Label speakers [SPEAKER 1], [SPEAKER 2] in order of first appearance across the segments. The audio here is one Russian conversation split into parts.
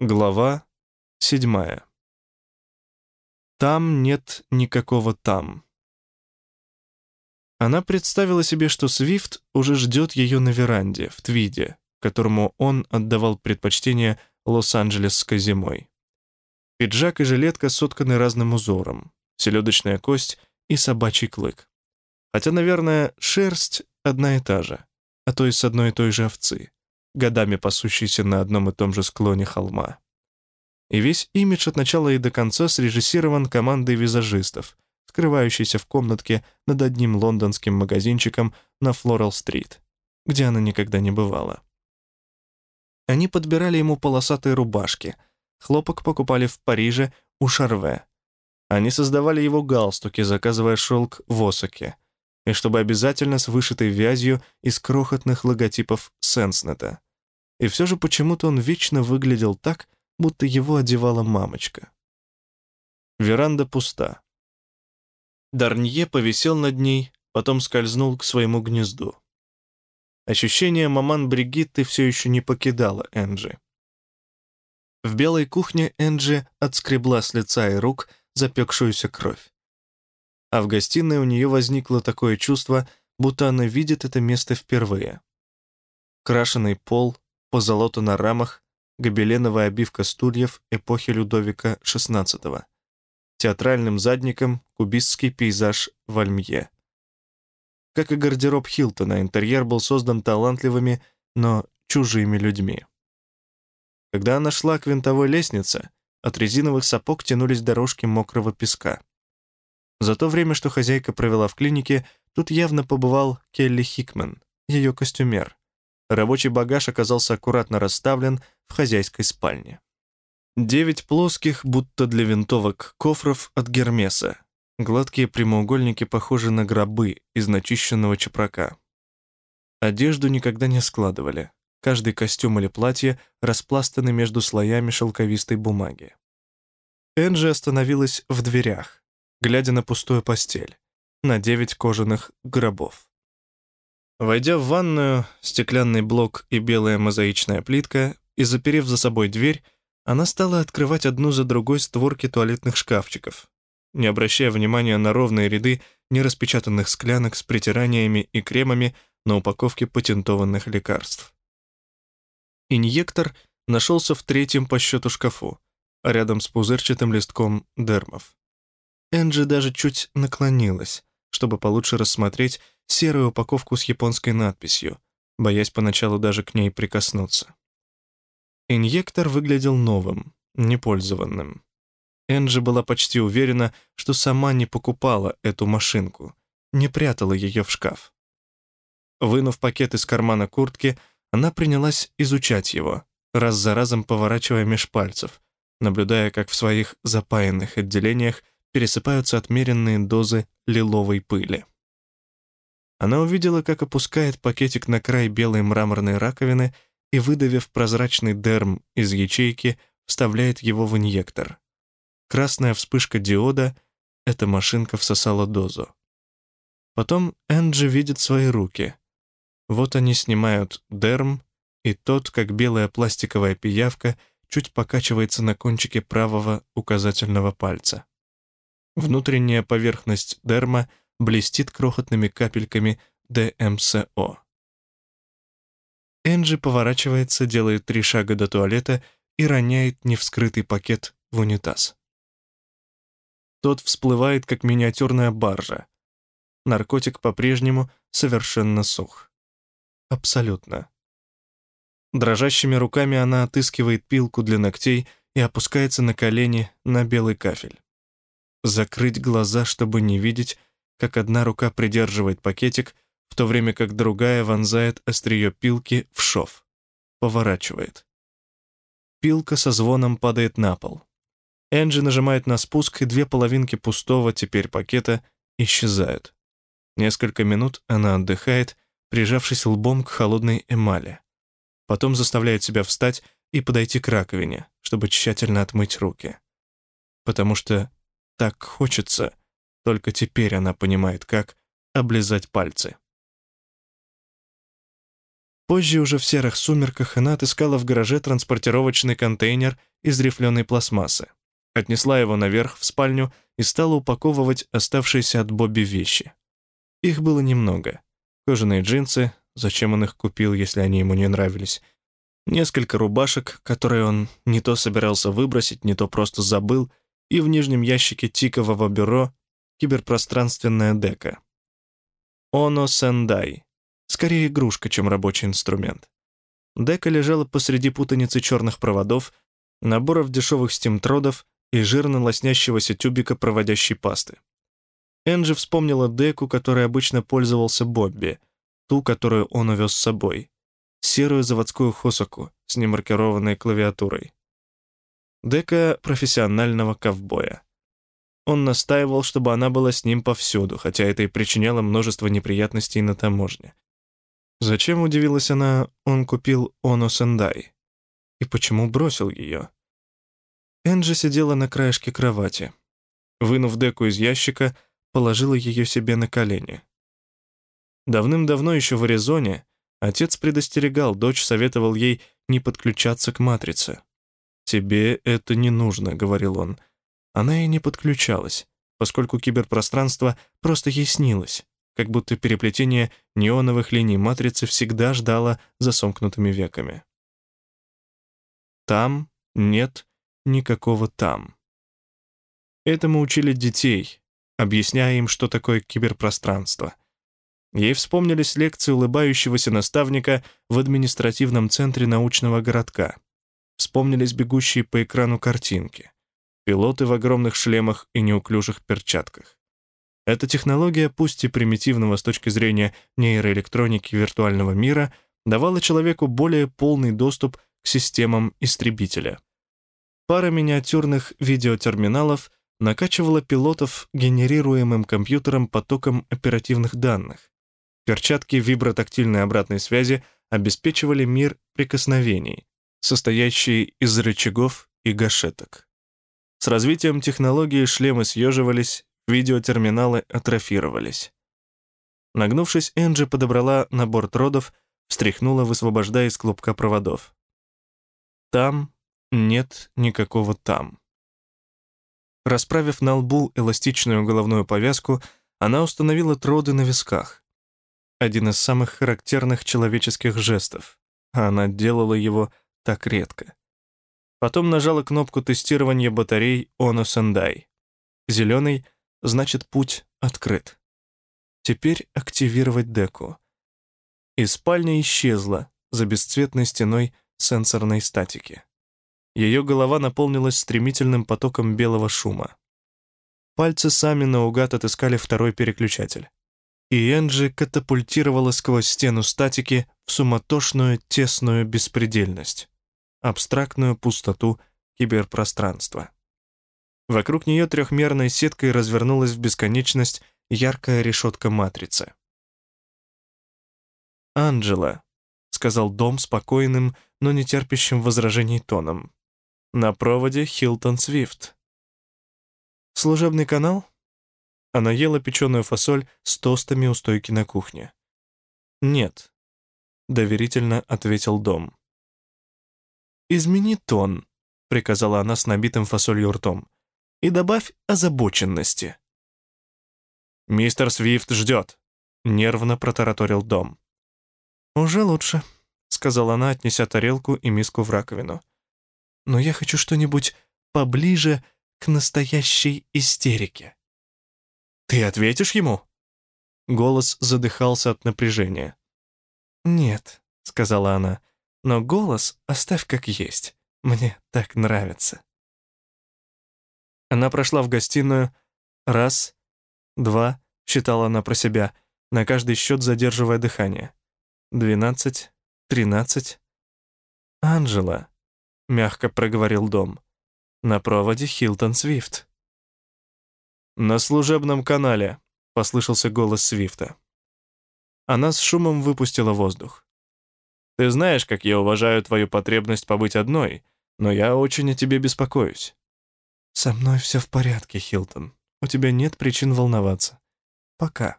[SPEAKER 1] Глава седьмая. Там нет никакого там. Она представила себе, что Свифт уже ждет ее на веранде, в Твиде, которому он отдавал предпочтение лос-анджелесской зимой. Пиджак и жилетка сотканы разным узором, селедочная кость и собачий клык. Хотя, наверное, шерсть одна и та же, а то и с одной и той же овцы, годами пасущейся на одном и том же склоне холма. И весь имидж от начала и до конца срежиссирован командой визажистов, скрывающейся в комнатке над одним лондонским магазинчиком на Флорал-стрит, где она никогда не бывала. Они подбирали ему полосатые рубашки, хлопок покупали в Париже у Шарве. Они создавали его галстуки, заказывая шелк в Осаке, и чтобы обязательно с вышитой вязью из крохотных логотипов Сенснета. И все же почему-то он вечно выглядел так, будто его одевала мамочка. Веранда пуста. Дарнье повисел над ней, потом скользнул к своему гнезду. Ощущение маман Бригитты все еще не покидало Энджи. В белой кухне Энджи отскребла с лица и рук запекшуюся кровь. А в гостиной у нее возникло такое чувство, будто она видит это место впервые. Крашеный пол, позолота на рамах, гобеленовая обивка стульев эпохи Людовика XVI. Театральным задником кубистский пейзаж в Альмье. Как и гардероб Хилтона, интерьер был создан талантливыми, но чужими людьми. Когда она шла к винтовой лестнице, от резиновых сапог тянулись дорожки мокрого песка. За то время, что хозяйка провела в клинике, тут явно побывал Келли Хикман, ее костюмер. Рабочий багаж оказался аккуратно расставлен в хозяйской спальне. Девять плоских, будто для винтовок, кофров от Гермеса, Гладкие прямоугольники похожи на гробы из начищенного чепрака. Одежду никогда не складывали. Каждый костюм или платье распластаны между слоями шелковистой бумаги. Энджи остановилась в дверях, глядя на пустую постель, на девять кожаных гробов. Войдя в ванную, стеклянный блок и белая мозаичная плитка, и заперев за собой дверь, она стала открывать одну за другой створки туалетных шкафчиков, не обращая внимания на ровные ряды нераспечатанных склянок с притираниями и кремами на упаковке патентованных лекарств. Инъектор нашелся в третьем по счету шкафу, рядом с пузырчатым листком дермов. Энджи даже чуть наклонилась, чтобы получше рассмотреть серую упаковку с японской надписью, боясь поначалу даже к ней прикоснуться. Инъектор выглядел новым, непользованным. Энджи была почти уверена, что сама не покупала эту машинку, не прятала ее в шкаф. Вынув пакет из кармана куртки, она принялась изучать его, раз за разом поворачивая меж пальцев, наблюдая, как в своих запаянных отделениях пересыпаются отмеренные дозы лиловой пыли. Она увидела, как опускает пакетик на край белой мраморной раковины и, выдавив прозрачный дерм из ячейки, вставляет его в инъектор. Красная вспышка диода — эта машинка всосала дозу. Потом Энджи видит свои руки. Вот они снимают дерм, и тот, как белая пластиковая пиявка, чуть покачивается на кончике правого указательного пальца. Внутренняя поверхность дерма блестит крохотными капельками ДМСО. Энджи поворачивается, делает три шага до туалета и роняет невскрытый пакет в унитаз. Тот всплывает, как миниатюрная баржа. Наркотик по-прежнему совершенно сух. Абсолютно. Дрожащими руками она отыскивает пилку для ногтей и опускается на колени на белый кафель. Закрыть глаза, чтобы не видеть, как одна рука придерживает пакетик, в то время как другая вонзает острие пилки в шов. Поворачивает. Пилка со звоном падает на пол. Энджи нажимает на спуск, и две половинки пустого теперь пакета исчезают. Несколько минут она отдыхает, прижавшись лбом к холодной эмали. Потом заставляет себя встать и подойти к раковине, чтобы тщательно отмыть руки. Потому что так хочется, только теперь она понимает, как облизать пальцы. Позже, уже в серых сумерках, она отыскала в гараже транспортировочный контейнер из рифленой пластмассы, отнесла его наверх в спальню и стала упаковывать оставшиеся от Бобби вещи. Их было немного. Кожаные джинсы, зачем он их купил, если они ему не нравились, несколько рубашек, которые он не то собирался выбросить, не то просто забыл, и в нижнем ящике тикового бюро киберпространственная дека. Оно Сендай. Скорее игрушка, чем рабочий инструмент. Дека лежала посреди путаницы черных проводов, наборов дешевых стимтродов и жирно лоснящегося тюбика проводящей пасты. Энджи вспомнила деку, которой обычно пользовался Бобби, ту, которую он увез с собой серую заводскую хосоку с немаркированной клавиатурой. Дека профессионального ковбоя. Он настаивал, чтобы она была с ним повсюду, хотя это и причиняло множество неприятностей на таможне. Зачем, удивилась она, он купил Оно Сендай? И почему бросил ее? Энджи сидела на краешке кровати. Вынув деку из ящика, положила ее себе на колени. Давным-давно еще в Аризоне Отец предостерегал, дочь советовал ей не подключаться к матрице. «Тебе это не нужно», — говорил он. Она и не подключалась, поскольку киберпространство просто ей снилось, как будто переплетение неоновых линий матрицы всегда ждало за сомкнутыми веками. Там нет никакого там. Этому учили детей, объясняя им, что такое киберпространство — Ей вспомнились лекции улыбающегося наставника в административном центре научного городка. Вспомнились бегущие по экрану картинки. Пилоты в огромных шлемах и неуклюжих перчатках. Эта технология, пусть и примитивного с точки зрения нейроэлектроники виртуального мира, давала человеку более полный доступ к системам истребителя. Пара миниатюрных видеотерминалов накачивала пилотов генерируемым компьютером потоком оперативных данных, Перчатки вибротактильной обратной связи обеспечивали мир прикосновений, состоящий из рычагов и гашеток. С развитием технологии шлемы съеживались, видеотерминалы атрофировались. Нагнувшись, Энджи подобрала набор тродов, встряхнула, высвобождая из клубка проводов. Там нет никакого там. Расправив на лбу эластичную головную повязку, она установила троды на висках один из самых характерных человеческих жестов, а она делала его так редко. Потом нажала кнопку тестирования батарей Ono Sendai. Зеленый значит путь открыт. Теперь активировать деку. И спальня исчезла за бесцветной стеной сенсорной статики. Ее голова наполнилась стремительным потоком белого шума. Пальцы сами наугад отыскали второй переключатель и Энджи катапультировала сквозь стену статики в суматошную тесную беспредельность, абстрактную пустоту киберпространства. Вокруг нее трехмерной сеткой развернулась в бесконечность яркая решетка матрицы. «Анджела», — сказал Дом спокойным, но не терпящим возражений тоном. «На проводе Хилтон Свифт». «Служебный канал?» Она ела печеную фасоль с тостами у стойки на кухне. «Нет», — доверительно ответил Дом. «Измени тон», — приказала она с набитым фасолью ртом, «и добавь озабоченности». «Мистер Свифт ждет», — нервно протараторил Дом. «Уже лучше», — сказала она, отнеся тарелку и миску в раковину. «Но я хочу что-нибудь поближе к настоящей истерике». «Ты ответишь ему?» Голос задыхался от напряжения. «Нет», — сказала она, — «но голос оставь как есть. Мне так нравится». Она прошла в гостиную. Раз, два, считала она про себя, на каждый счет задерживая дыхание. Двенадцать, тринадцать. «Анжела», — мягко проговорил дом, — «на проводе Хилтон Свифт». «На служебном канале», — послышался голос Свифта. Она с шумом выпустила воздух. «Ты знаешь, как я уважаю твою потребность побыть одной, но я очень о тебе беспокоюсь». «Со мной все в порядке, Хилтон. У тебя нет причин волноваться. Пока».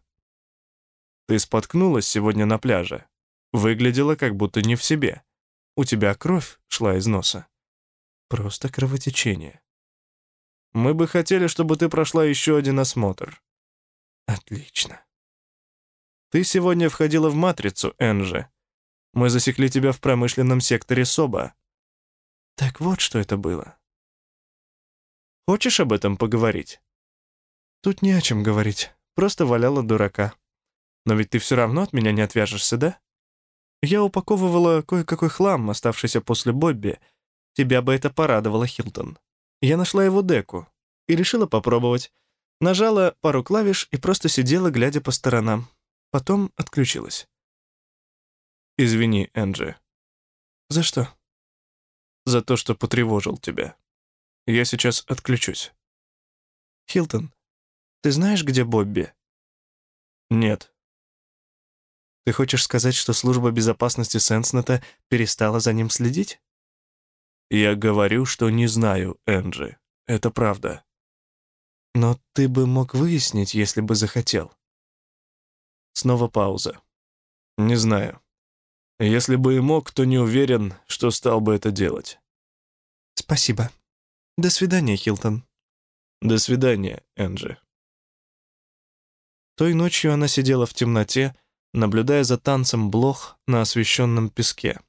[SPEAKER 1] «Ты споткнулась сегодня на пляже?» Выглядела как будто не в себе. У тебя кровь шла из носа. Просто кровотечение. Мы бы хотели, чтобы ты прошла еще один осмотр. Отлично. Ты сегодня входила в матрицу, Энджи. Мы засекли тебя в промышленном секторе СОБА. Так вот, что это было. Хочешь об этом поговорить? Тут не о чем говорить. Просто валяла дурака. Но ведь ты все равно от меня не отвяжешься, да? Я упаковывала кое-какой хлам, оставшийся после Бобби. Тебя бы это порадовало, Хилтон. Я нашла его деку и решила попробовать. Нажала пару клавиш и просто сидела, глядя по сторонам. Потом отключилась. «Извини, Энджи». «За что?» «За то, что потревожил тебя. Я сейчас отключусь». «Хилтон, ты знаешь, где Бобби?» «Нет». «Ты хочешь сказать, что служба безопасности Сенснета перестала за ним следить?» «Я говорю, что не знаю, Энджи. Это правда». «Но ты бы мог выяснить, если бы захотел». Снова пауза. «Не знаю. Если бы и мог, то не уверен, что стал бы это делать». «Спасибо. До свидания, Хилтон». «До свидания, Энджи». Той ночью она сидела в темноте, наблюдая за танцем блох на освещенном песке.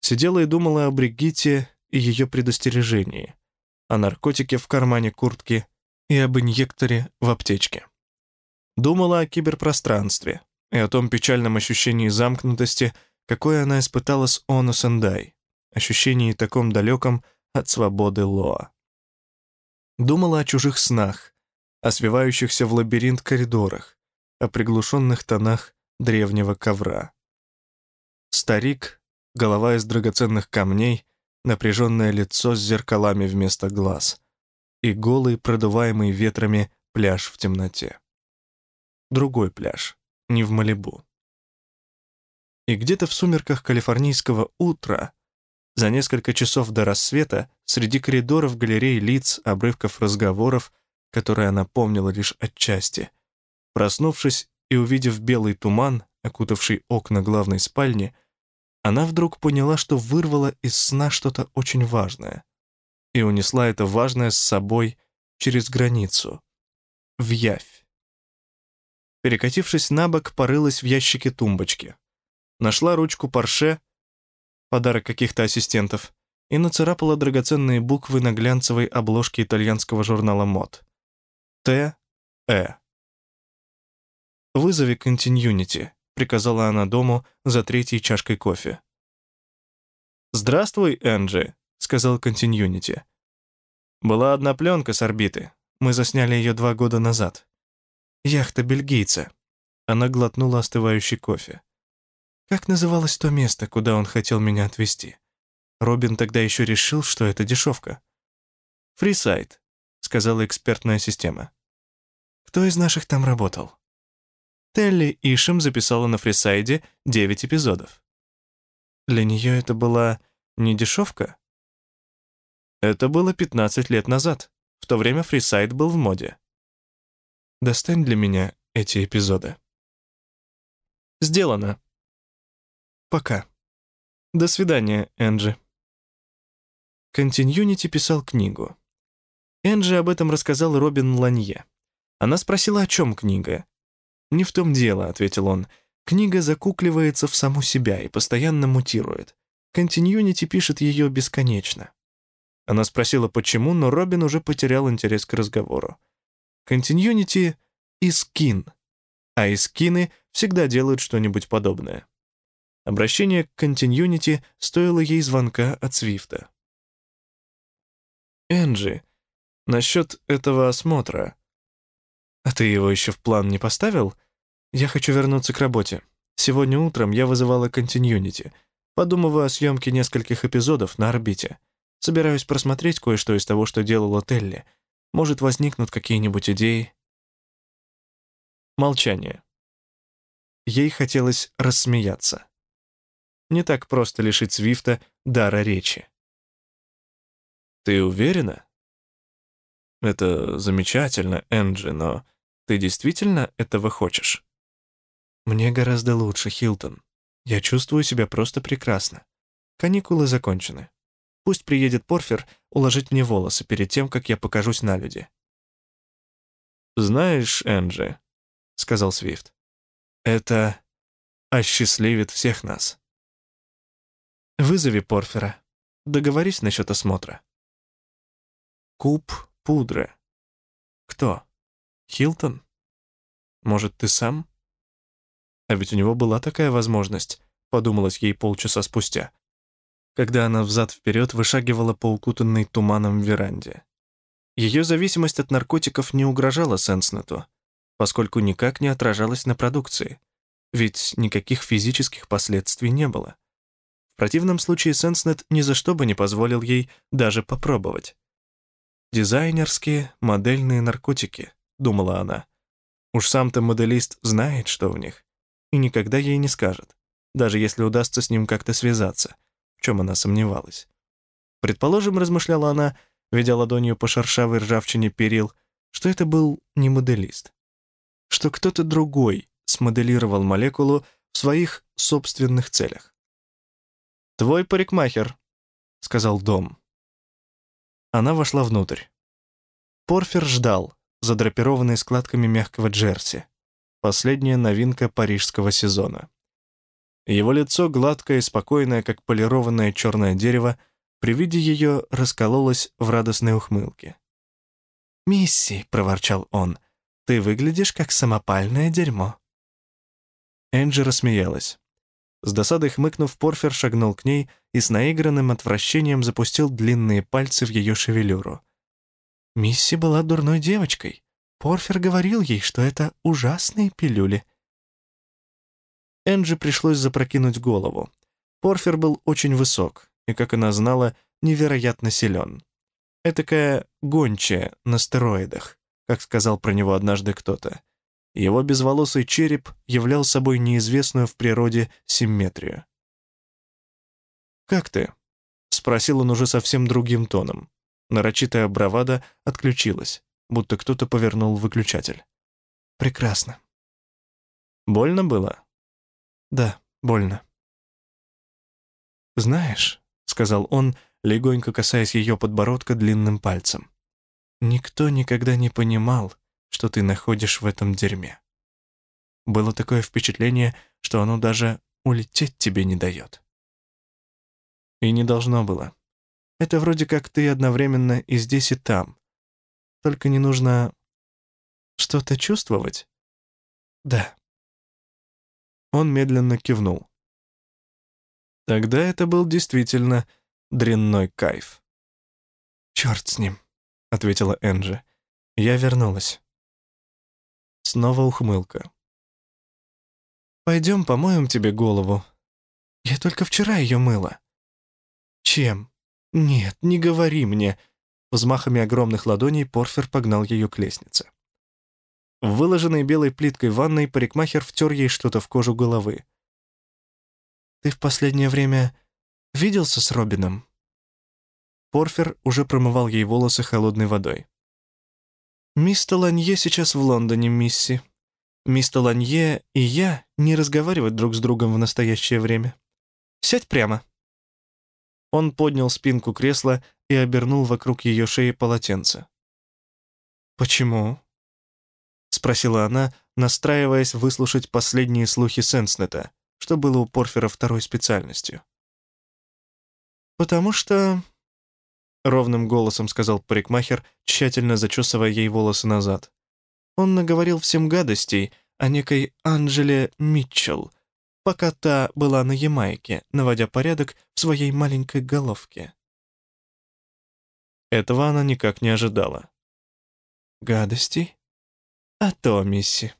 [SPEAKER 1] Сидела и думала о Бригитте и ее предостережении, о наркотике в кармане куртки и об инъекторе в аптечке. Думала о киберпространстве и о том печальном ощущении замкнутости, какое она испытала с Оно Сендай, ощущении таком далеком от свободы Лоа. Думала о чужих снах, о свивающихся в лабиринт коридорах, о приглушенных тонах древнего ковра. Старик, голова из драгоценных камней, напряженное лицо с зеркалами вместо глаз и голый, продуваемый ветрами пляж в темноте. Другой пляж, не в Малибу. И где-то в сумерках калифорнийского утра, за несколько часов до рассвета, среди коридоров, галерей лиц, обрывков разговоров, которые она помнила лишь отчасти. Проснувшись и увидев белый туман, окутавший окна главной спальни, она вдруг поняла, что вырвала из сна что-то очень важное и унесла это важное с собой через границу, в явь. Перекатившись на бок, порылась в ящике тумбочки. Нашла ручку парше, подарок каких-то ассистентов, и нацарапала драгоценные буквы на глянцевой обложке итальянского журнала «Мод». Т. Э. «Вызови континьюнити», — приказала она дому за третьей чашкой кофе. «Здравствуй, Энджи», — сказал континьюнити. «Была одна пленка с орбиты. Мы засняли ее два года назад. Яхта бельгийца». Она глотнула остывающий кофе. «Как называлось то место, куда он хотел меня отвезти?» Робин тогда еще решил, что это дешевка. «Фрисайд», — сказала экспертная система. Кто из наших там работал? Телли Ишем записала на Фрисайде 9 эпизодов. Для нее это была не дешевка? Это было 15 лет назад. В то время Фрисайд был в моде. Достань для меня эти эпизоды. Сделано. Пока. До свидания, Энджи. Континьюити писал книгу. Энджи об этом рассказал Робин Ланье. Она спросила, о чем книга. «Не в том дело», — ответил он. «Книга закукливается в саму себя и постоянно мутирует. Континьюити пишет ее бесконечно». Она спросила, почему, но Робин уже потерял интерес к разговору. Континьюити — искин, а искины всегда делают что-нибудь подобное. Обращение к континьюнити стоило ей звонка от Свифта. «Энджи, насчет этого осмотра», «А ты его еще в план не поставил? Я хочу вернуться к работе. Сегодня утром я вызывала континьюнити. Подумываю о съемке нескольких эпизодов на орбите. Собираюсь просмотреть кое-что из того, что делала Телли. Может, возникнут какие-нибудь идеи». Молчание. Ей хотелось рассмеяться. Не так просто лишить Свифта дара речи. «Ты уверена?» «Это замечательно, Энджи, но ты действительно этого хочешь?» «Мне гораздо лучше, Хилтон. Я чувствую себя просто прекрасно. Каникулы закончены. Пусть приедет Порфир уложить мне волосы перед тем, как я покажусь на люди. «Знаешь, Энджи», — сказал Свифт, — «это осчастливит всех нас». «Вызови Порфира. Договорись насчет осмотра». «Куб пудры. Кто? Хилтон? Может, ты сам?» А ведь у него была такая возможность, подумалось ей полчаса спустя, когда она взад-вперед вышагивала по укутанной туманом веранде. Ее зависимость от наркотиков не угрожала Сенснету, поскольку никак не отражалась на продукции, ведь никаких физических последствий не было. В противном случае Сенснет ни за что бы не позволил ей даже попробовать. «Дизайнерские модельные наркотики», — думала она. Уж сам-то моделист знает, что в них, и никогда ей не скажет, даже если удастся с ним как-то связаться, в чем она сомневалась. Предположим, размышляла она, ведя ладонью по шершавой ржавчине перил, что это был не моделист. Что кто-то другой смоделировал молекулу в своих собственных целях. «Твой парикмахер», — сказал Дом. Она вошла внутрь. Порфир ждал, задрапированный складками мягкого джерси. Последняя новинка парижского сезона. Его лицо, гладкое и спокойное, как полированное черное дерево, при виде ее раскололось в радостной ухмылке. «Мисси», — проворчал он, — «ты выглядишь как самопальное дерьмо». Энджи рассмеялась. С досадой хмыкнув, Порфер шагнул к ней и с наигранным отвращением запустил длинные пальцы в ее шевелюру. Мисси была дурной девочкой. Порфер говорил ей, что это ужасные пилюли. Энджи пришлось запрокинуть голову. Порфер был очень высок, и, как она знала, невероятно силен. Этакая гончая на стероидах, как сказал про него однажды кто-то. Его безволосый череп являл собой неизвестную в природе симметрию. «Как ты?» — спросил он уже совсем другим тоном. Нарочитая бравада отключилась, будто кто-то повернул выключатель. «Прекрасно». «Больно было?» «Да, больно». «Знаешь, сказал он, легонько касаясь ее подбородка длинным пальцем. «Никто никогда не понимал, что ты находишь в этом дерьме. Было такое впечатление, что оно даже улететь тебе не дает». И не должно было. Это вроде как ты одновременно и здесь, и там. Только не нужно что-то чувствовать? Да. Он медленно кивнул. Тогда это был действительно дрянной кайф. «Черт с ним», — ответила Энджи. Я вернулась. Снова ухмылка. «Пойдем помоем тебе голову. Я только вчера ее мыла». «Чем?» «Нет, не говори мне». Взмахами огромных ладоней Порфер погнал ее к лестнице. В выложенной белой плиткой ванной парикмахер втер ей что-то в кожу головы. Ты в последнее время виделся с Робином?» Порфер уже промывал ей волосы холодной водой. «Мистер Ланье сейчас в Лондоне, мисси. Мистер Ланье и я не разговаривают друг с другом в настоящее время. Сядь прямо». Он поднял спинку кресла и обернул вокруг ее шеи полотенце. «Почему?» — спросила она, настраиваясь выслушать последние слухи Сенснета, что было у Порфира второй специальностью. «Потому что...» — ровным голосом сказал парикмахер, тщательно зачесывая ей волосы назад. Он наговорил всем гадостей о некой Анджеле Митчелл, пока та была на Ямайке, наводя порядок в своей маленькой головке. Этого она никак не ожидала. «Гадостей? А то, мисси».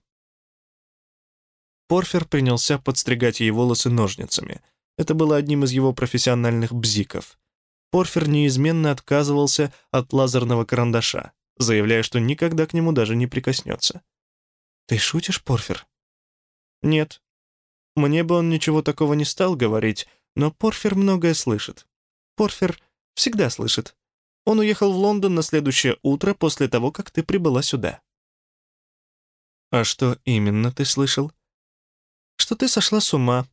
[SPEAKER 1] Порфир принялся подстригать ей волосы ножницами. Это было одним из его профессиональных бзиков. Порфир неизменно отказывался от лазерного карандаша, заявляя, что никогда к нему даже не прикоснется. «Ты шутишь, Порфир?» «Нет. Мне бы он ничего такого не стал говорить, но Порфир многое слышит. Порфир всегда слышит. Он уехал в Лондон на следующее утро после того, как ты прибыла сюда». «А что именно ты слышал?» что ты сошла с ума,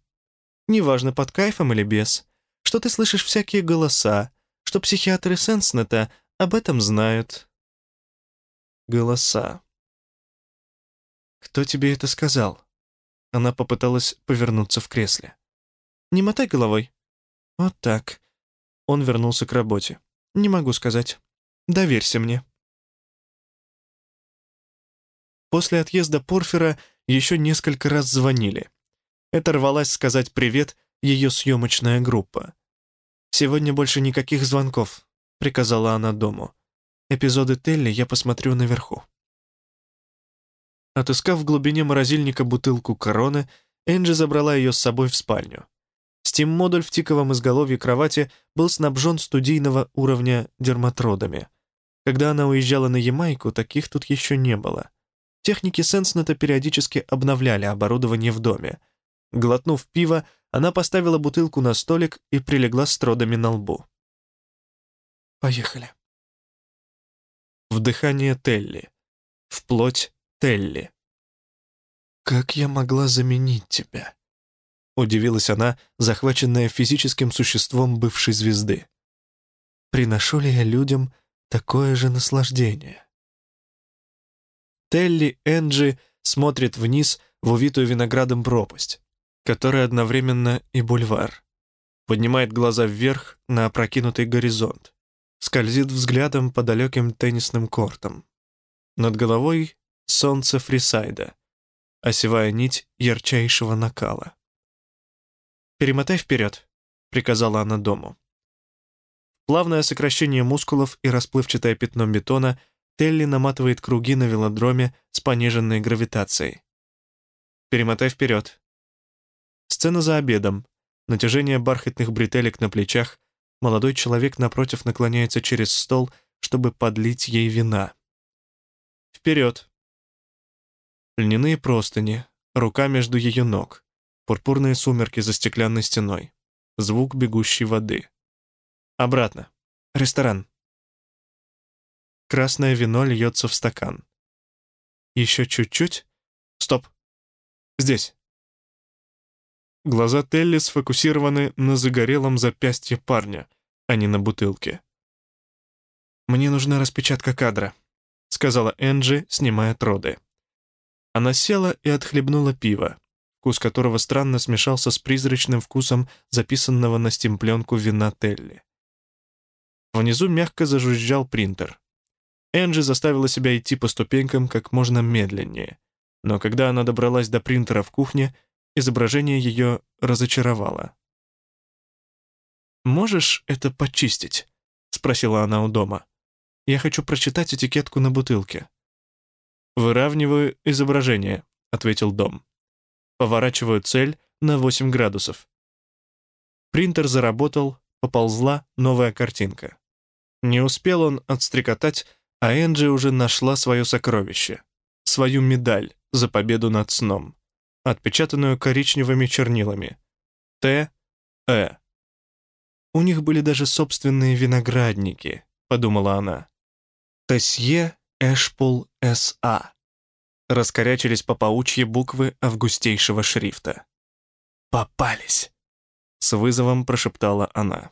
[SPEAKER 1] неважно, под кайфом или без, что ты слышишь всякие голоса, что психиатры Сенснета об этом знают. Голоса. «Кто тебе это сказал?» Она попыталась повернуться в кресле. «Не мотай головой». «Вот так». Он вернулся к работе. «Не могу сказать. Доверься мне». После отъезда Порфира еще несколько раз звонили. Это рвалась сказать «привет» ее съемочная группа. «Сегодня больше никаких звонков», — приказала она дому. «Эпизоды Телли я посмотрю наверху». Отыскав в глубине морозильника бутылку короны, Энджи забрала ее с собой в спальню. Стим-модуль в тиковом изголовье кровати был снабжен студийного уровня дерматродами. Когда она уезжала на Ямайку, таких тут еще не было. Техники Сенснета периодически обновляли оборудование в доме. Глотнув пиво, она поставила бутылку на столик и прилегла с тродами на лбу. «Поехали». Вдыхание Телли. Вплоть Телли. «Как я могла заменить тебя?» Удивилась она, захваченная физическим существом бывшей звезды. «Приношу ли я людям такое же наслаждение?» Телли Энджи смотрит вниз в увитую виноградом пропасть, которая одновременно и бульвар. Поднимает глаза вверх на опрокинутый горизонт. Скользит взглядом по далеким теннисным кортам. Над головой солнце Фрисайда, осевая нить ярчайшего накала. «Перемотай вперед», — приказала она дому. Плавное сокращение мускулов и расплывчатое пятно бетона Телли наматывает круги на велодроме с пониженной гравитацией. «Перемотай вперед». Сцена за обедом. Натяжение бархатных бретелек на плечах. Молодой человек напротив наклоняется через стол, чтобы подлить ей вина. «Вперед!» Льняные простыни, рука между ее ног, пурпурные сумерки за стеклянной стеной, звук бегущей воды. Обратно. Ресторан. Красное вино льется в стакан. Еще чуть-чуть. Стоп. Здесь. Глаза Телли сфокусированы на загорелом запястье парня, а не на бутылке. «Мне нужна распечатка кадра», — сказала Энджи, снимая троды. Она села и отхлебнула пиво, вкус которого странно смешался с призрачным вкусом записанного на стимпленку вина Телли. Внизу мягко зажужжал принтер. Энджи заставила себя идти по ступенькам как можно медленнее, но когда она добралась до принтера в кухне, изображение ее разочаровало. «Можешь это почистить?» — спросила она у дома. «Я хочу прочитать этикетку на бутылке». «Выравниваю изображение», — ответил Дом. «Поворачиваю цель на 8 градусов». Принтер заработал, поползла новая картинка. Не успел он отстрекотать, а Энджи уже нашла свое сокровище. Свою медаль за победу над сном, отпечатанную коричневыми чернилами. Т. Э. У них были даже собственные виноградники, подумала она. Тесье Эшпул С.А. Раскорячились по паучьи буквы августейшего шрифта. «Попались!» — с вызовом прошептала она.